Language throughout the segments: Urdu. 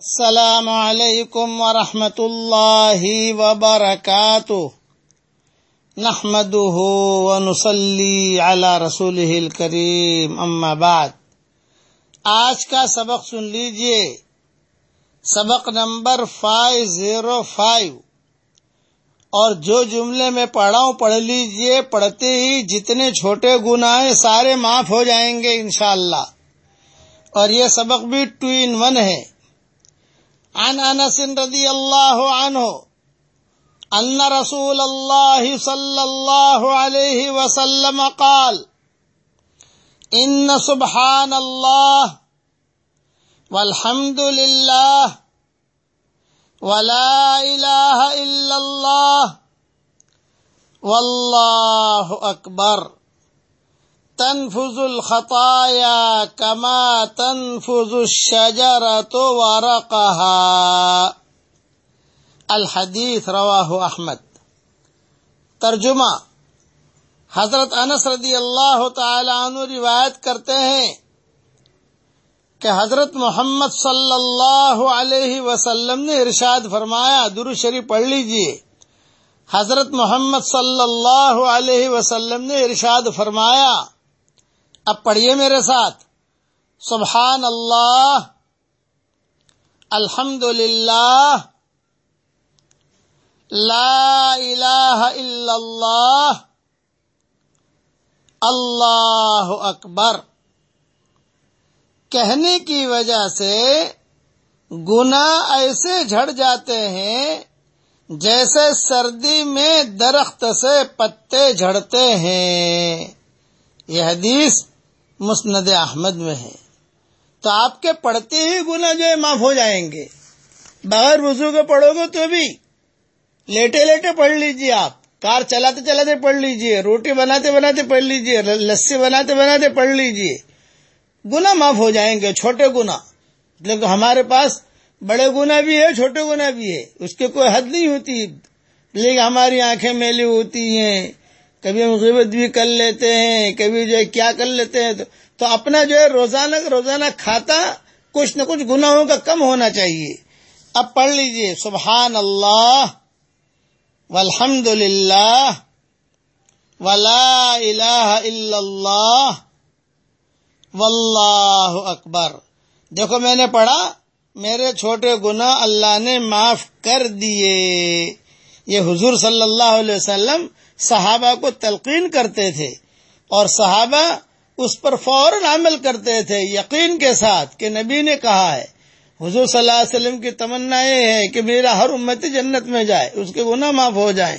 السلام علیکم ورحمۃ اللہ وبرکاتہ۔ نحمده ونصلي على رسوله الكريم اما بعد۔ آج کا سبق سن لیجیے۔ سبق نمبر فائیو زیرو فائیو اور جو جملے میں پڑھا ہوں پڑھ لیجیے۔ پڑھتے ہی جتنے چھوٹے گناہ سارے معاف ہو جائیں گے انشاءاللہ۔ اور یہ سبق بھی ٹو ان ون ہے۔ عن انس رضی اللہ عنہ ان رسول اللہ صلی اللہ علیہ وسلم قال، ان سبحان اللہ والحمد للہ ولا الہ الا اللہ واللہ اکبر. تنفذ الخطايا كما تنفذ الشجرة ورقها. الحدیث رواہ احمد ترجمہ. حضرت انس رضی اللہ تعالی عنہ روایت کرتے ہیں کہ حضرت محمد صلی اللہ علیہ وسلم نے ارشاد فرمایا، درو شریف پڑھ لیجیے۔ حضرت محمد صلی اللہ علیہ وسلم نے ارشاد فرمایا اب پڑھیے میرے ساتھ۔ سبحان اللہ الحمد للہ لا الہ الا اللہ اللہ اکبر۔ کہنے کی وجہ سے گنا ایسے جھڑ جاتے ہیں جیسے سردی میں درخت سے پتے جھڑتے ہیں۔ یہ حدیث مسند احمد میں ہے۔ تو آپ کے پڑھتے ہی گنا جو ہے معاف ہو جائیں گے۔ بغیر وضو کے پڑھو گے تو بھی۔ لیٹے لیٹے پڑھ لیجیے آپ۔ کار چلاتے چلاتے پڑھ لیجیے۔ روٹی بناتے بناتے پڑھ لیجیے۔ لسی بناتے بناتے پڑھ لیجیے۔ گنا معاف ہو جائیں گے، چھوٹے گنا لیکن مطلب ہمارے پاس بڑے گنا بھی ہے، چھوٹے گنا بھی ہے۔ اس کی کوئی حد نہیں ہوتی۔ لیکن ہماری آنکھیں میلی ہوتی ہیں۔ کبھی ہم غیبت بھی کر لیتے ہیں، کبھی جو ہے کیا کر لیتے ہیں، تو اپنا جو ہے روزانہ روزانہ کھاتا کچھ نہ کچھ گناہوں کا کم ہونا چاہیے۔ اب پڑھ لیجیے، سبحان اللہ والحمد للہ ولا الہ الا اللہ، واللہ اکبر۔ دیکھو، میں نے پڑھا، میرے چھوٹے گناہ اللہ نے معاف کر دیے۔ یہ حضور صلی اللہ علیہ وسلم صحابہ کو تلقین کرتے تھے اور صحابہ اس پر فوراً عمل کرتے تھے یقین کے ساتھ کہ نبی نے کہا ہے۔ حضور صلی اللہ علیہ وسلم کی تمنا یہ ہے کہ میرا ہر امتی جنت میں جائے، اس کے گناہ معاف ہو جائیں۔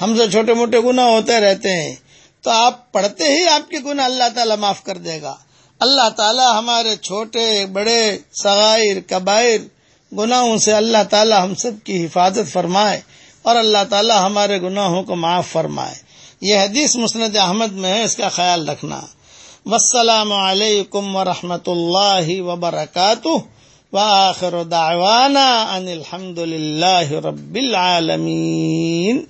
ہم سے چھوٹے موٹے گناہ ہوتے رہتے ہیں۔ تو آپ پڑھتے ہی آپ کے گناہ اللہ تعالیٰ معاف کر دے گا۔ اللہ تعالیٰ ہمارے چھوٹے، بڑے، صغائر، کبائر گناہوں سے اللہ تعالیٰ ہم سب کی حفاظت فرمائے۔ اور اللہ تعالی ہمارے گناہوں کو معاف فرمائے۔ یہ حدیث مسند احمد میں ہے، اس کا خیال رکھنا۔ والسلام علیکم ورحمۃ اللہ وبرکاتہ۔ وآخر دعوانا ان الحمد للہ رب العالمین۔